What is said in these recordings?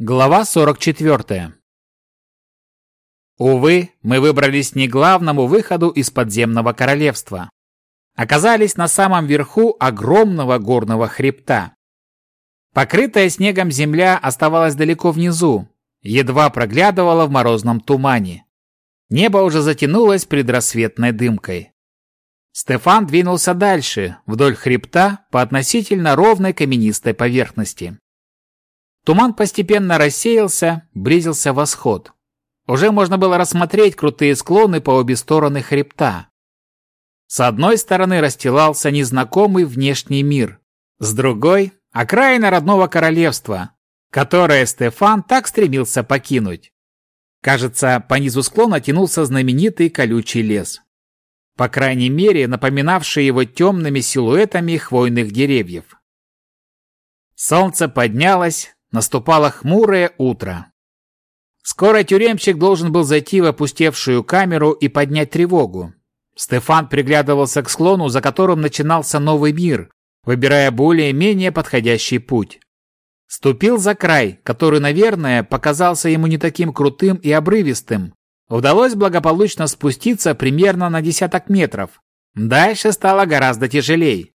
Глава 44. Увы, мы выбрались не главному выходу из подземного королевства. Оказались на самом верху огромного горного хребта. Покрытая снегом земля оставалась далеко внизу, едва проглядывала в морозном тумане. Небо уже затянулось предрассветной дымкой. Стефан двинулся дальше, вдоль хребта, по относительно ровной каменистой поверхности. Туман постепенно рассеялся, близился восход. Уже можно было рассмотреть крутые склоны по обе стороны хребта. С одной стороны расстилался незнакомый внешний мир, с другой – окраина родного королевства, которое Стефан так стремился покинуть. Кажется, по низу склона тянулся знаменитый колючий лес. По крайней мере, напоминавший его темными силуэтами хвойных деревьев. Солнце поднялось, Наступало хмурое утро. Скоро тюремщик должен был зайти в опустевшую камеру и поднять тревогу. Стефан приглядывался к склону, за которым начинался новый мир, выбирая более-менее подходящий путь. Ступил за край, который, наверное, показался ему не таким крутым и обрывистым. Удалось благополучно спуститься примерно на десяток метров. Дальше стало гораздо тяжелее.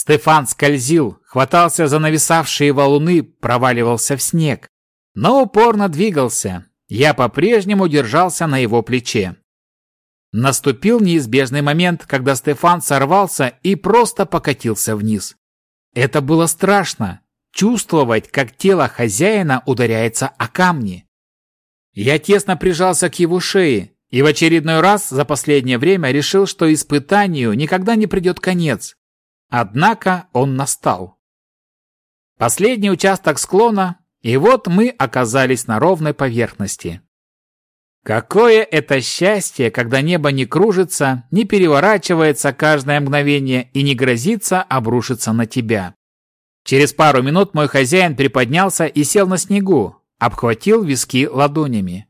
Стефан скользил, хватался за нависавшие валуны, проваливался в снег. Но упорно двигался. Я по-прежнему держался на его плече. Наступил неизбежный момент, когда Стефан сорвался и просто покатился вниз. Это было страшно. Чувствовать, как тело хозяина ударяется о камни. Я тесно прижался к его шее и в очередной раз за последнее время решил, что испытанию никогда не придет конец. Однако он настал. Последний участок склона, и вот мы оказались на ровной поверхности. Какое это счастье, когда небо не кружится, не переворачивается каждое мгновение и не грозится обрушиться на тебя. Через пару минут мой хозяин приподнялся и сел на снегу, обхватил виски ладонями.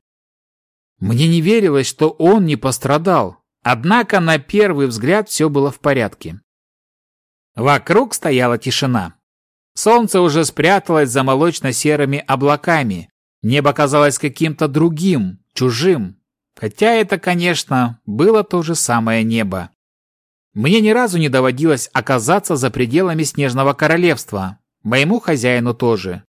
Мне не верилось, что он не пострадал, однако на первый взгляд все было в порядке. Вокруг стояла тишина. Солнце уже спряталось за молочно-серыми облаками. Небо казалось каким-то другим, чужим. Хотя это, конечно, было то же самое небо. Мне ни разу не доводилось оказаться за пределами Снежного Королевства. Моему хозяину тоже.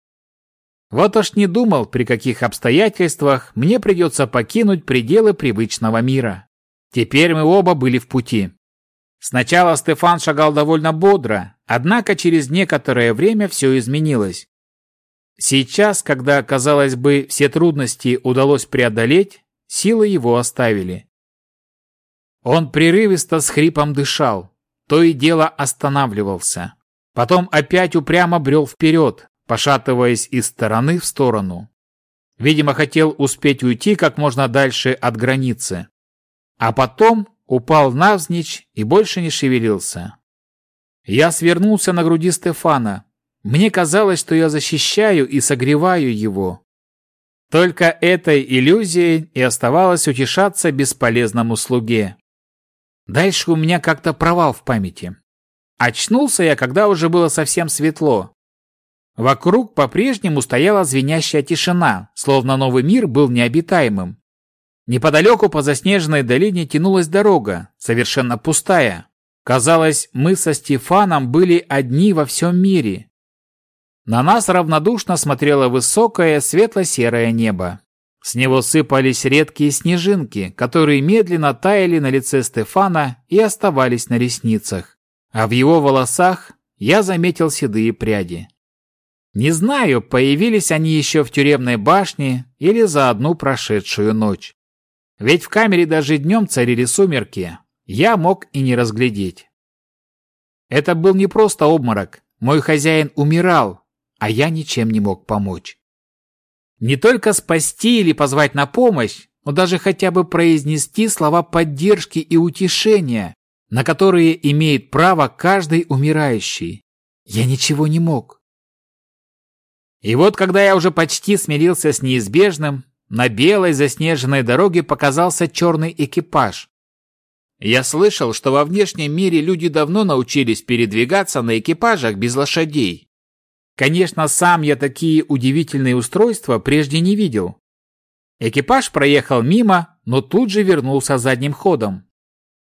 Вот уж не думал, при каких обстоятельствах мне придется покинуть пределы привычного мира. Теперь мы оба были в пути. Сначала Стефан шагал довольно бодро, однако через некоторое время все изменилось. Сейчас, когда, казалось бы, все трудности удалось преодолеть, силы его оставили. Он прерывисто с хрипом дышал, то и дело останавливался. Потом опять упрямо брел вперед, пошатываясь из стороны в сторону. Видимо, хотел успеть уйти как можно дальше от границы. А потом упал навзничь и больше не шевелился. Я свернулся на груди Стефана. Мне казалось, что я защищаю и согреваю его. Только этой иллюзией и оставалось утешаться бесполезному слуге. Дальше у меня как-то провал в памяти. Очнулся я, когда уже было совсем светло. Вокруг по-прежнему стояла звенящая тишина, словно новый мир был необитаемым. Неподалеку по заснеженной долине тянулась дорога, совершенно пустая. Казалось, мы со Стефаном были одни во всем мире. На нас равнодушно смотрело высокое светло-серое небо. С него сыпались редкие снежинки, которые медленно таяли на лице Стефана и оставались на ресницах. А в его волосах я заметил седые пряди. Не знаю, появились они еще в тюремной башне или за одну прошедшую ночь. Ведь в камере даже днем царили сумерки. Я мог и не разглядеть. Это был не просто обморок. Мой хозяин умирал, а я ничем не мог помочь. Не только спасти или позвать на помощь, но даже хотя бы произнести слова поддержки и утешения, на которые имеет право каждый умирающий. Я ничего не мог. И вот когда я уже почти смирился с неизбежным, на белой заснеженной дороге показался черный экипаж. Я слышал, что во внешнем мире люди давно научились передвигаться на экипажах без лошадей. Конечно, сам я такие удивительные устройства прежде не видел. Экипаж проехал мимо, но тут же вернулся задним ходом.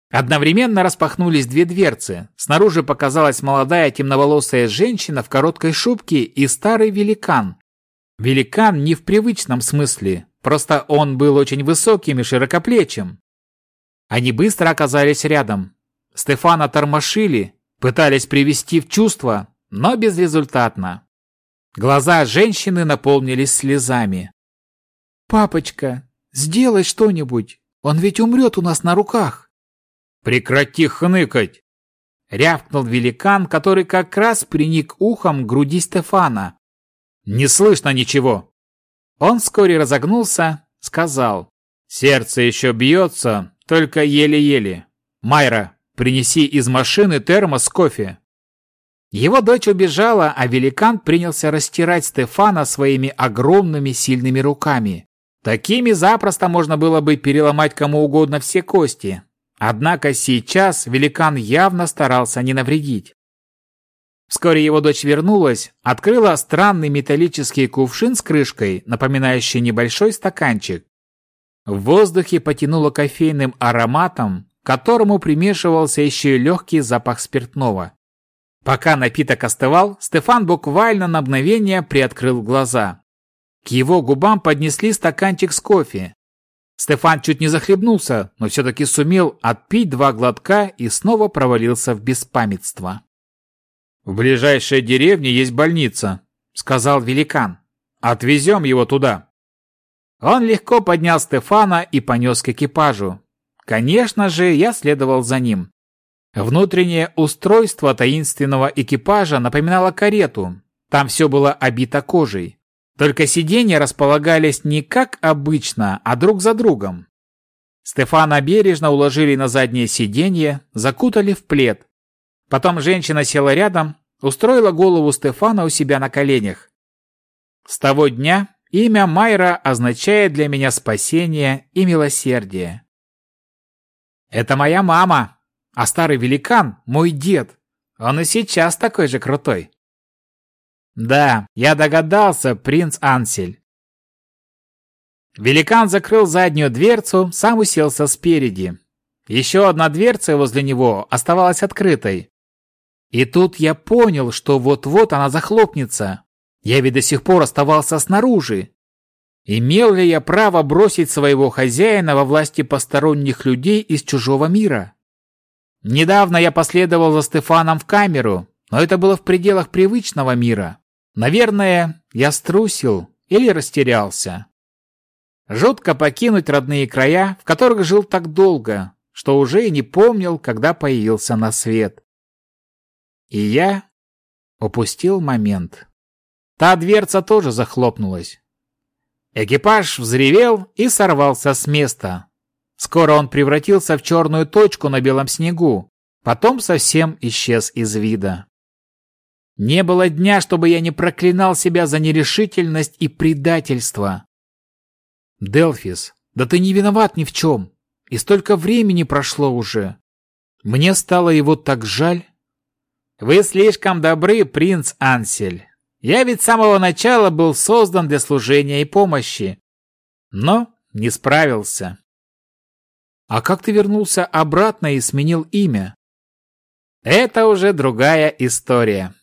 Одновременно распахнулись две дверцы. Снаружи показалась молодая темноволосая женщина в короткой шубке и старый великан. Великан не в привычном смысле, просто он был очень высоким и широкоплечим. Они быстро оказались рядом. Стефана тормошили, пытались привести в чувство, но безрезультатно. Глаза женщины наполнились слезами. «Папочка, сделай что-нибудь, он ведь умрет у нас на руках!» «Прекрати хныкать!» Рявкнул великан, который как раз приник ухом к груди Стефана. «Не слышно ничего!» Он вскоре разогнулся, сказал. «Сердце еще бьется, только еле-еле. Майра, принеси из машины термос кофе». Его дочь убежала, а великан принялся растирать Стефана своими огромными сильными руками. Такими запросто можно было бы переломать кому угодно все кости. Однако сейчас великан явно старался не навредить. Вскоре его дочь вернулась, открыла странный металлический кувшин с крышкой, напоминающий небольшой стаканчик. В воздухе потянуло кофейным ароматом, к которому примешивался еще и легкий запах спиртного. Пока напиток остывал, Стефан буквально на мгновение приоткрыл глаза. К его губам поднесли стаканчик с кофе. Стефан чуть не захлебнулся, но все-таки сумел отпить два глотка и снова провалился в беспамятство. «В ближайшей деревне есть больница», — сказал великан. «Отвезем его туда». Он легко поднял Стефана и понес к экипажу. Конечно же, я следовал за ним. Внутреннее устройство таинственного экипажа напоминало карету. Там все было обито кожей. Только сиденья располагались не как обычно, а друг за другом. Стефана бережно уложили на заднее сиденье, закутали в плед. Потом женщина села рядом, устроила голову Стефана у себя на коленях. С того дня имя Майра означает для меня спасение и милосердие. Это моя мама, а старый великан – мой дед. Он и сейчас такой же крутой. Да, я догадался, принц Ансель. Великан закрыл заднюю дверцу, сам уселся спереди. Еще одна дверца возле него оставалась открытой. И тут я понял, что вот-вот она захлопнется. Я ведь до сих пор оставался снаружи. Имел ли я право бросить своего хозяина во власти посторонних людей из чужого мира? Недавно я последовал за Стефаном в камеру, но это было в пределах привычного мира. Наверное, я струсил или растерялся. Жутко покинуть родные края, в которых жил так долго, что уже и не помнил, когда появился на свет. И я упустил момент. Та дверца тоже захлопнулась. Экипаж взревел и сорвался с места. Скоро он превратился в черную точку на белом снегу, потом совсем исчез из вида. Не было дня, чтобы я не проклинал себя за нерешительность и предательство. Делфис, да ты не виноват ни в чем. И столько времени прошло уже. Мне стало его так жаль. Вы слишком добры, принц Ансель. Я ведь с самого начала был создан для служения и помощи. Но не справился. А как ты вернулся обратно и сменил имя? Это уже другая история.